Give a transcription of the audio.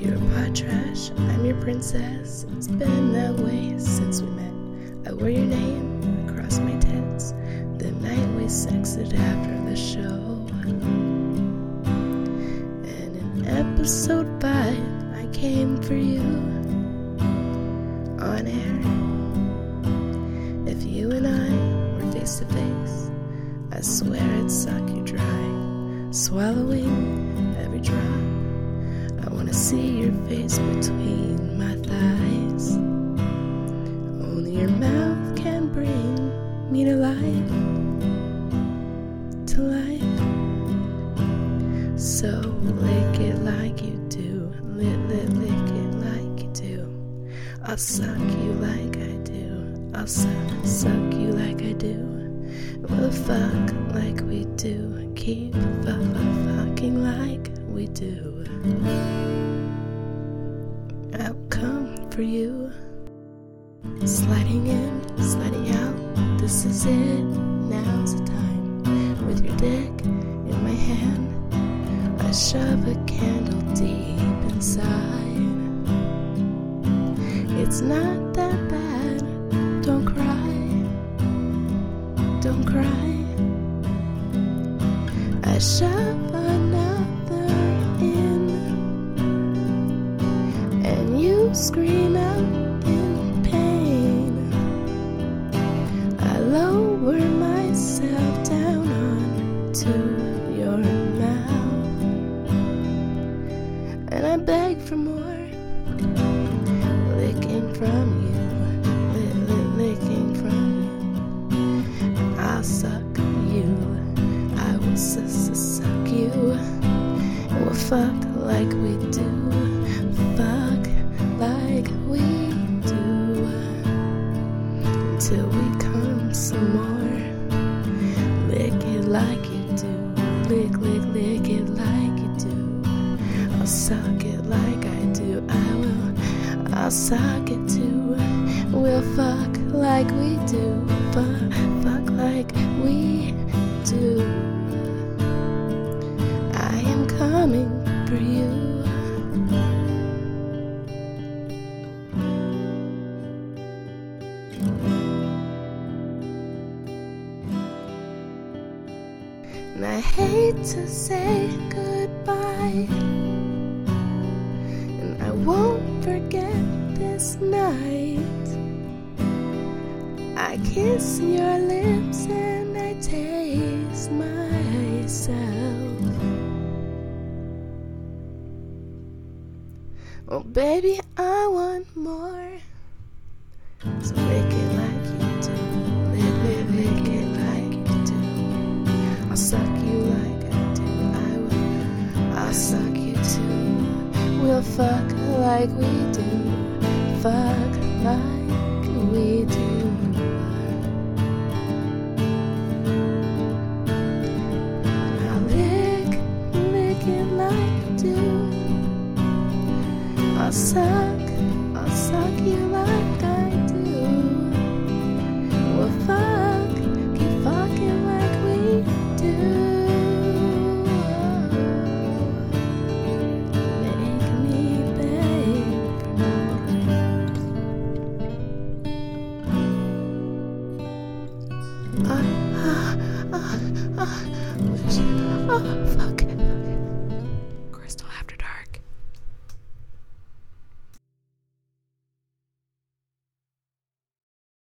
You're pot trash, I'm your princess. It's been that way since we met. I wore your name across my tits the night we sexed after the show. And in episode 5, I came for you on air. If you and I were face to face, I swear I'd suck you dry, swallowing every drop. See your face between my thighs. Only your mouth can bring me to life. To life. So lick it like you do. Lit, lit, lick it like you do. I'll suck you like I do. I'll suck, suck you like I do. We'll fuck like we do. Keep fuck, fuck, fucking like we do. For you. Sliding in, sliding out. This is it. Now's the time. With your dick in my hand, I shove a candle deep inside. It's not that bad. Don't cry. Don't cry. I shove another in, and you scream lower myself down onto your mouth, and I beg for more. Licking from you, li- li- licking from you. I'll suck you, I will suck you. And we'll fuck like we do, like you do, lick, lick, lick it like you do. I'll suck it like I do, I will, I'll suck it too. We'll fuck like we do, fuck, fuck like we do. I am coming for you. And I hate to say goodbye. And I won't forget this night. I kiss your lips and I taste myself. Oh, baby, I want more. So lick it fuck like we do. Fuck like we do. Ah, ah, ah, ah, oh, fuck.